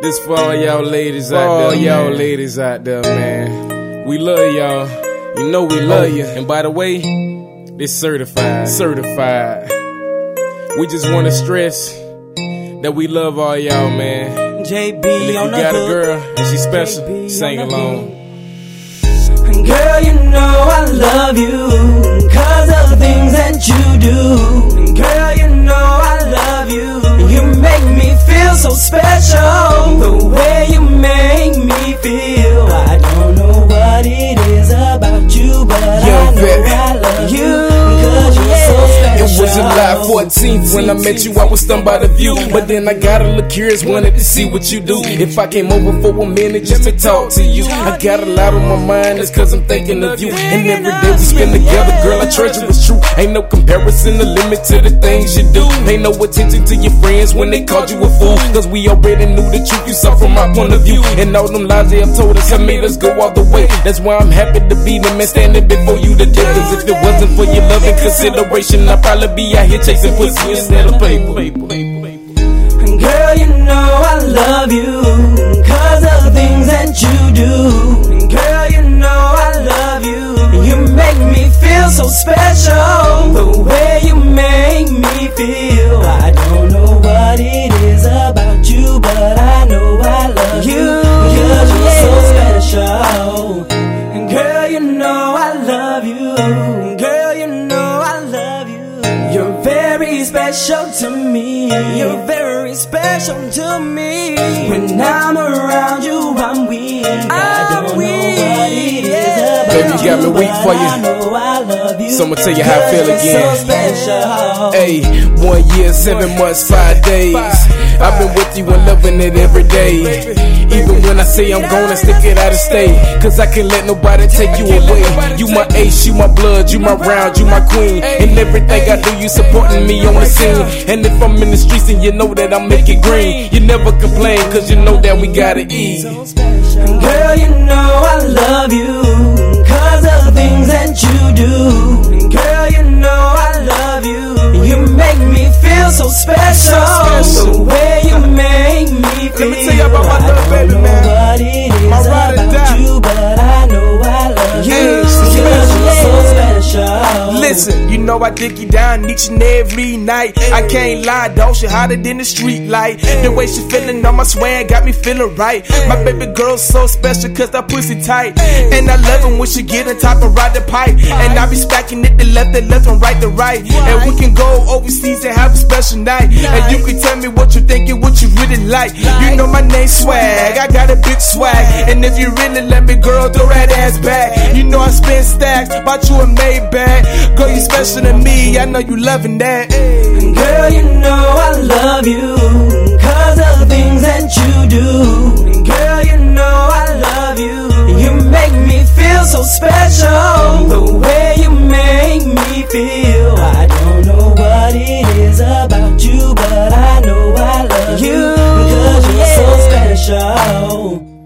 This for all y'all ladies out there. Oh, all y'all ladies out there, man. We love y'all. You know we love oh. you. And by the way, this certified. Certified. We just want to stress that we love all y'all, man. JB And if you on the got a girl and she's special, JB sing along. Girl, you know I love you Cause of the things that you do feel I don't know what it is about you But Yeah, I know baby. I love you Cause you're so It was July 14th when I met you, I was stunned by the view. But then I got a little curious, wanted to see what you do. If I came over for a minute just to talk to you, I got a lot on my mind, it's cause I'm thinking of you. And every day we spend together, girl, I treasure. Ain't no comparison, the limit to the things you do. Pay no attention to your friends when they called you a fool. Cause we already knew the truth, you saw from my point of view. And all them lies they have told us have made us go all the way. That's why I'm happy to be the man standing before you today. Cause if it wasn't for your love and consideration, I'd probably be out here chasing pussy instead of paper. Girl, you know I love you Cause of the things that you do Girl, you know I love you You make me feel so special Girl, you know I love you. Girl, you know I love you. You're very special to me. You're very special to me. When I'm around you, I'm weak. I don't know what it is about Baby, you got me weak for you. I know I love you. So I'ma tell you. How I feel again. So special. Hey, one year, seven months, five days. I've been with you and loving it every day. Even when I say I'm gonna stick it out of state. Cause I can't let nobody take you away. You my ace, you my blood, you my round, you my queen. And everything I do, you supporting me on the scene. And if I'm in the streets and you know that I make it green, you never complain cause you know that we gotta eat. Girl, you know I love you Cause of things that you do Girl, you know I love you You make me feel so special, feel me tell Listen, you know I dick you down each and every night. I can't lie, dog, she hotter than the street light. The way she feeling on my swag got me feeling right. My baby girl's so special cause that pussy tight. And I love it when she get on top and ride the pipe. And I be stacking it to left and left and right to right. And we can go overseas and have a special night. And you can tell me what you think and what you really like. You know my name swag, I got a big swag. And if you really let me, girl, throw that ass back. Stacks, bought you a Maybach. Girl, you special to me, I know you loving that. Girl, you know I love you, cause of the things that you do. Girl, you know I love you. You make me feel so special. The way you make me feel. I don't know what it is about you, but I know I love you. you. Cause you're yeah. so special.